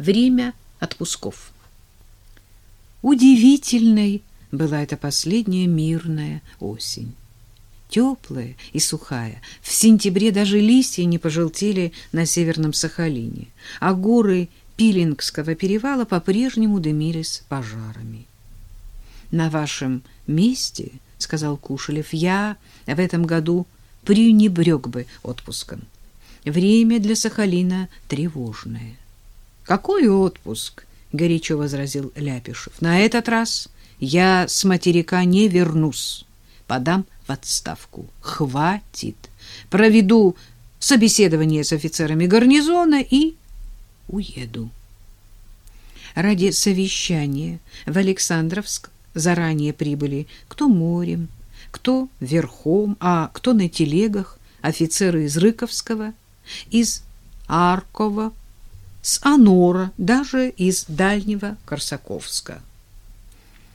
Время отпусков. Удивительной была эта последняя мирная осень. Теплая и сухая. В сентябре даже листья не пожелтели на северном Сахалине, а горы Пилингского перевала по-прежнему дымились пожарами. «На вашем месте, — сказал Кушелев, — я в этом году пренебрег бы отпуском. Время для Сахалина тревожное. Какой отпуск? горячо возразил Ляпишев. На этот раз я с материка не вернусь. Подам в отставку. Хватит. Проведу собеседование с офицерами гарнизона и уеду. Ради совещания в Александровск заранее прибыли кто морем, кто верхом, а кто на телегах, офицеры из Рыковского, из Аркова, с Анора, даже из дальнего Корсаковска.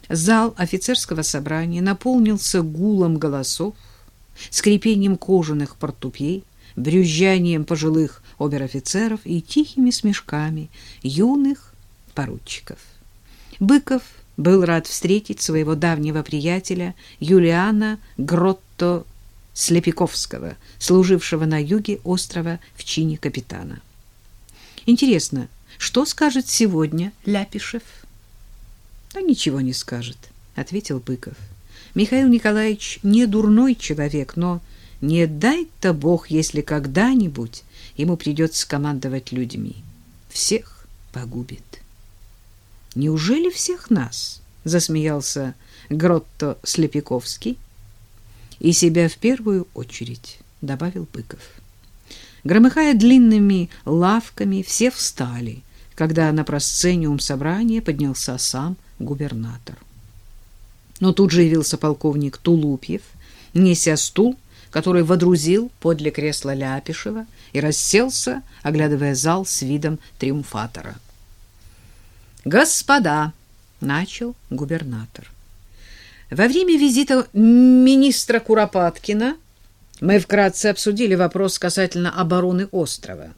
Зал офицерского собрания наполнился гулом голосов, скрипением кожаных портупей, брюзжанием пожилых обер-офицеров и тихими смешками юных поручиков. Быков был рад встретить своего давнего приятеля Юлиана Гротто Слепиковского, служившего на юге острова в чине капитана. Интересно, что скажет сегодня Ляпишев? Да ничего не скажет, ответил Быков. Михаил Николаевич не дурной человек, но не дай-то Бог, если когда-нибудь ему придется командовать людьми. Всех погубит. Неужели всех нас? засмеялся Гротто Слепиковский. И себя в первую очередь, добавил Быков. Громыхая длинными лавками, все встали, когда на просцениум собрания поднялся сам губернатор. Но тут же явился полковник Тулупьев, неся стул, который водрузил подле кресла Ляпишева и расселся, оглядывая зал с видом триумфатора. «Господа!» — начал губернатор. Во время визита министра Куропаткина мы вкратце обсудили вопрос касательно обороны острова.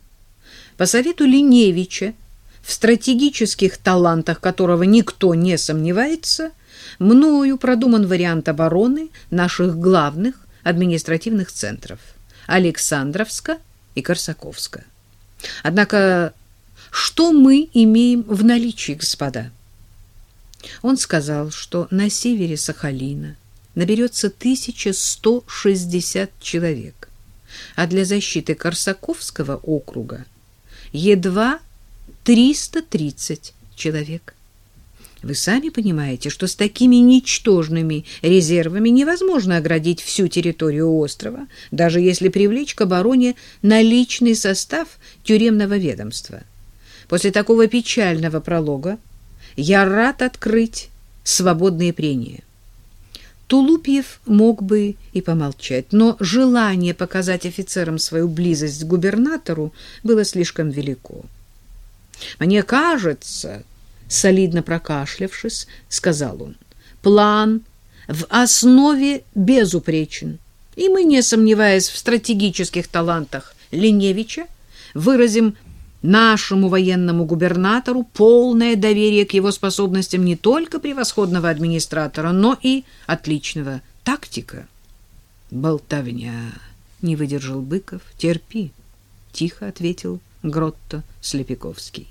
По совету Линевича, в стратегических талантах которого никто не сомневается, мною продуман вариант обороны наших главных административных центров – Александровска и Корсаковска. Однако, что мы имеем в наличии, господа? Он сказал, что на севере Сахалина – наберется 1160 человек, а для защиты Корсаковского округа едва 330 человек. Вы сами понимаете, что с такими ничтожными резервами невозможно оградить всю территорию острова, даже если привлечь к обороне наличный состав тюремного ведомства. После такого печального пролога я рад открыть свободные прения. Тулупьев мог бы и помолчать, но желание показать офицерам свою близость к губернатору было слишком велико. «Мне кажется», — солидно прокашлявшись, сказал он, — «план в основе безупречен, и мы, не сомневаясь в стратегических талантах Леневича, выразим нашему военному губернатору полное доверие к его способностям не только превосходного администратора, но и отличного тактика. Болтовня, не выдержал Быков. Терпи, тихо ответил Гротто Слепиковский.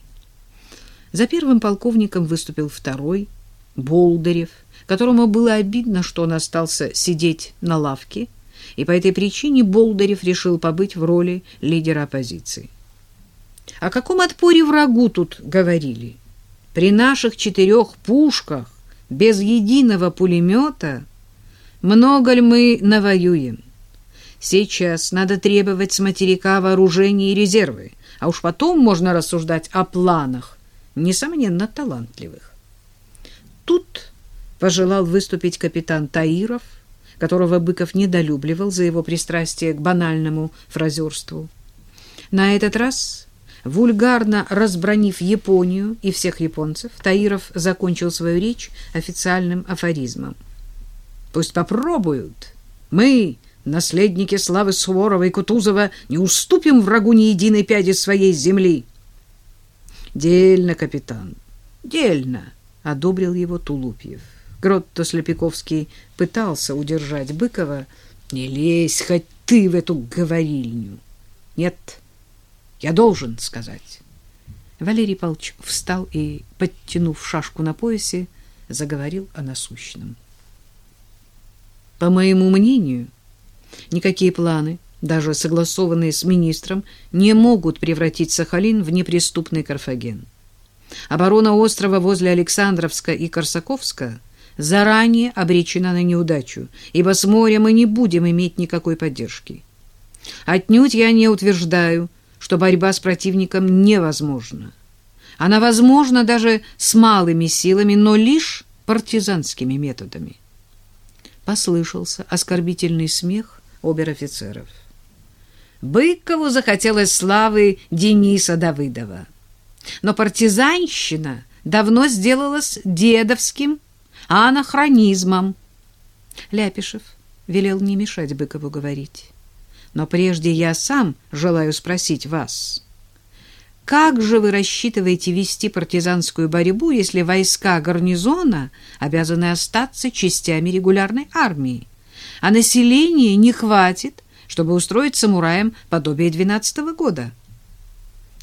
За первым полковником выступил второй, Болдырев, которому было обидно, что он остался сидеть на лавке, и по этой причине Болдырев решил побыть в роли лидера оппозиции. О каком отпоре врагу тут говорили? При наших четырех пушках, без единого пулемета, много ли мы навоюем? Сейчас надо требовать с материка вооружения и резервы, а уж потом можно рассуждать о планах, несомненно, талантливых. Тут пожелал выступить капитан Таиров, которого Быков недолюбливал за его пристрастие к банальному фразерству. На этот раз Вульгарно разбронив Японию и всех японцев, Таиров закончил свою речь официальным афоризмом. «Пусть попробуют. Мы, наследники славы Суворова и Кутузова, не уступим врагу ни единой пяди своей земли». Дельно, капитан, дельно, одобрил его Тулупьев. Гротто Слепиковский пытался удержать Быкова. Не лезь хоть ты в эту говорильню. Нет, я должен сказать. Валерий Павлович встал и, подтянув шашку на поясе, заговорил о насущном. По моему мнению, никакие планы, даже согласованные с министром, не могут превратить Сахалин в неприступный Карфаген. Оборона острова возле Александровска и Корсаковска заранее обречена на неудачу, ибо с моря мы не будем иметь никакой поддержки. Отнюдь я не утверждаю, что борьба с противником невозможна. Она возможна даже с малыми силами, но лишь партизанскими методами. Послышался оскорбительный смех обер-офицеров. Быкову захотелось славы Дениса Давыдова. Но партизанщина давно сделалась дедовским анахронизмом. Ляпишев велел не мешать Быкову говорить. Но прежде я сам желаю спросить вас, как же вы рассчитываете вести партизанскую борьбу, если войска гарнизона обязаны остаться частями регулярной армии, а населения не хватит, чтобы устроить самураям подобие 12 -го года?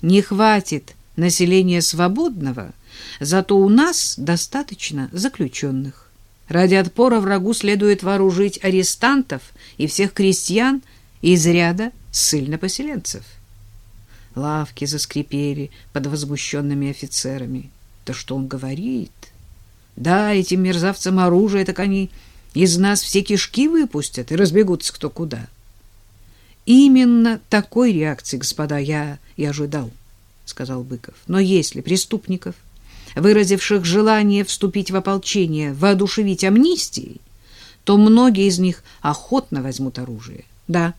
Не хватит населения свободного, зато у нас достаточно заключенных. Ради отпора врагу следует вооружить арестантов и всех крестьян, из ряда ссыльнопоселенцев. Лавки заскрипели под возмущенными офицерами. Да что он говорит? Да, этим мерзавцам оружие, так они из нас все кишки выпустят и разбегутся кто куда. Именно такой реакции, господа, я и ожидал, сказал Быков. Но если преступников, выразивших желание вступить в ополчение, воодушевить амнистией, то многие из них охотно возьмут оружие. Да,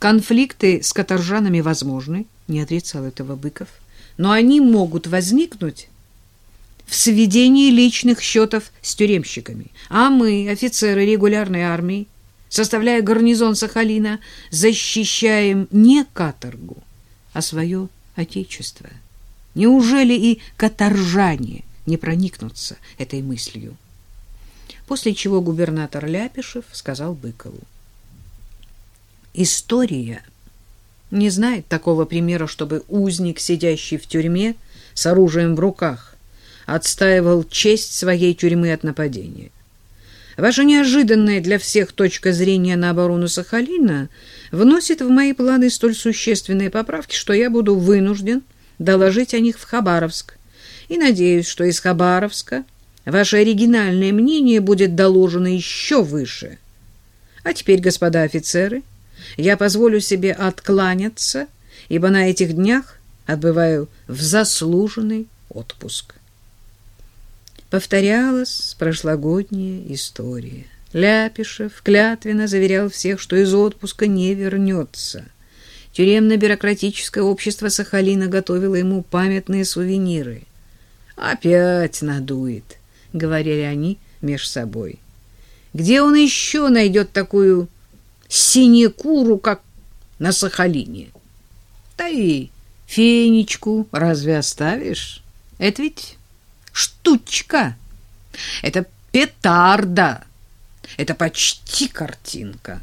Конфликты с каторжанами возможны, не отрицал этого Быков, но они могут возникнуть в сведении личных счетов с тюремщиками. А мы, офицеры регулярной армии, составляя гарнизон Сахалина, защищаем не каторгу, а свое отечество. Неужели и каторжане не проникнутся этой мыслью? После чего губернатор Ляпишев сказал Быкову. История не знает такого примера, чтобы узник, сидящий в тюрьме с оружием в руках, отстаивал честь своей тюрьмы от нападения. Ваша неожиданная для всех точка зрения на оборону Сахалина вносит в мои планы столь существенные поправки, что я буду вынужден доложить о них в Хабаровск. И надеюсь, что из Хабаровска ваше оригинальное мнение будет доложено еще выше. А теперь, господа офицеры, я позволю себе откланяться, ибо на этих днях отбываю в заслуженный отпуск. Повторялась прошлогодняя история. Ляпишев клятвенно заверял всех, что из отпуска не вернется. Тюремно-бюрократическое общество Сахалина готовило ему памятные сувениры. «Опять надует», — говорили они меж собой. «Где он еще найдет такую синекуру, как на Сахалине. Да и фенечку разве оставишь? Это ведь штучка. Это петарда. Это почти картинка.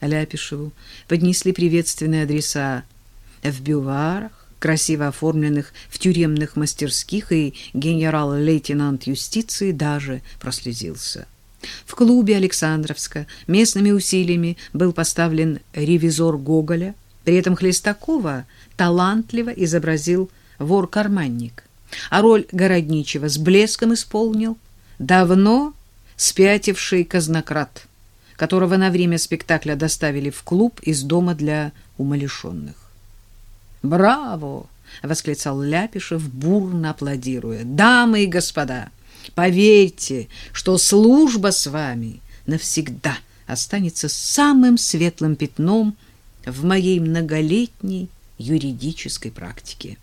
Ляпишеву поднесли приветственные адреса в бюварах, красиво оформленных в тюремных мастерских, и генерал-лейтенант юстиции даже прослезился. В клубе Александровска местными усилиями был поставлен ревизор Гоголя, при этом Хлестакова талантливо изобразил вор-карманник, а роль городничего с блеском исполнил давно спятивший казнократ, которого на время спектакля доставили в клуб из дома для умалишенных. «Браво!» — восклицал Ляпишев, бурно аплодируя. «Дамы и господа!» Поверьте, что служба с вами навсегда останется самым светлым пятном в моей многолетней юридической практике.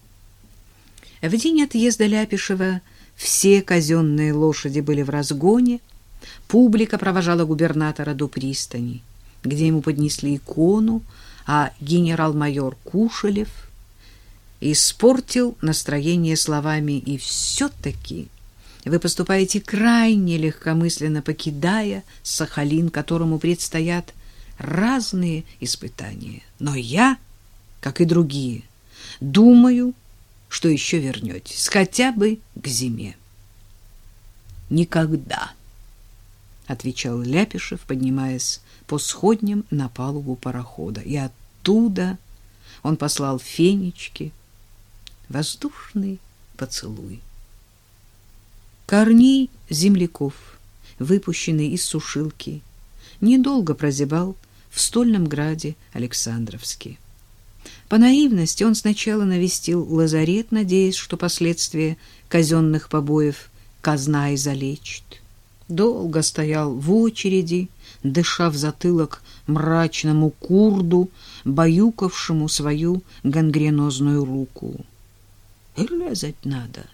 В день отъезда Ляпишева все казенные лошади были в разгоне, публика провожала губернатора до пристани, где ему поднесли икону, а генерал-майор Кушелев испортил настроение словами «и все-таки...» Вы поступаете крайне легкомысленно, покидая Сахалин, которому предстоят разные испытания. Но я, как и другие, думаю, что еще вернетесь, хотя бы к зиме. Никогда, отвечал Ляпишев, поднимаясь по сходням на палубу парохода. И оттуда он послал Фенечке воздушный поцелуй. Корней земляков, выпущенный из сушилки, недолго прозябал в стольном граде Александровске. По наивности он сначала навестил лазарет, надеясь, что последствия казенных побоев казна изолечит. Долго стоял в очереди, дыша в затылок мрачному курду, баюкавшему свою гангренозную руку. «Резать надо!»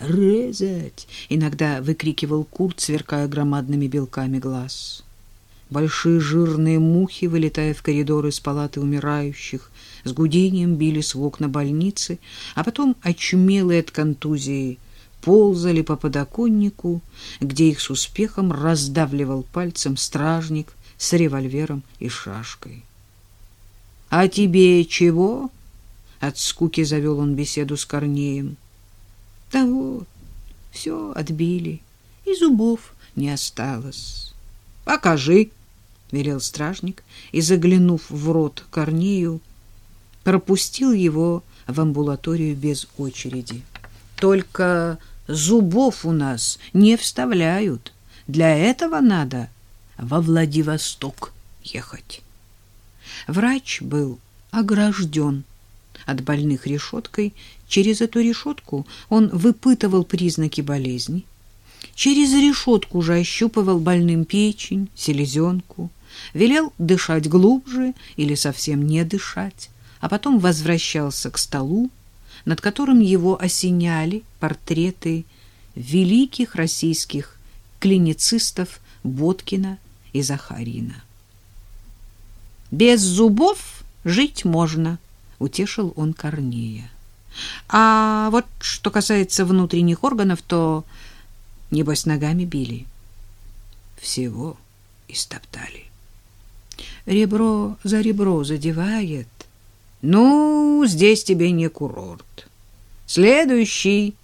Резать!» — иногда выкрикивал Курт, сверкая громадными белками глаз. Большие жирные мухи, вылетая в коридоры из палаты умирающих, с гудением бились в окна больницы, а потом, очумелые от контузии, ползали по подоконнику, где их с успехом раздавливал пальцем стражник с револьвером и шашкой. — А тебе чего? — от скуки завел он беседу с Корнеем. — вот, все отбили, и зубов не осталось. — Покажи, — велел стражник, и, заглянув в рот Корнею, пропустил его в амбулаторию без очереди. — Только зубов у нас не вставляют. Для этого надо во Владивосток ехать. Врач был огражден от больных решеткой. Через эту решетку он выпытывал признаки болезни. Через решетку же ощупывал больным печень, селезенку, велел дышать глубже или совсем не дышать, а потом возвращался к столу, над которым его осеняли портреты великих российских клиницистов Боткина и Захарина. Без зубов жить можно, утешил он Корнея. А вот что касается внутренних органов, то, небось, ногами били. Всего истоптали. Ребро за ребро задевает. Ну, здесь тебе не курорт. Следующий.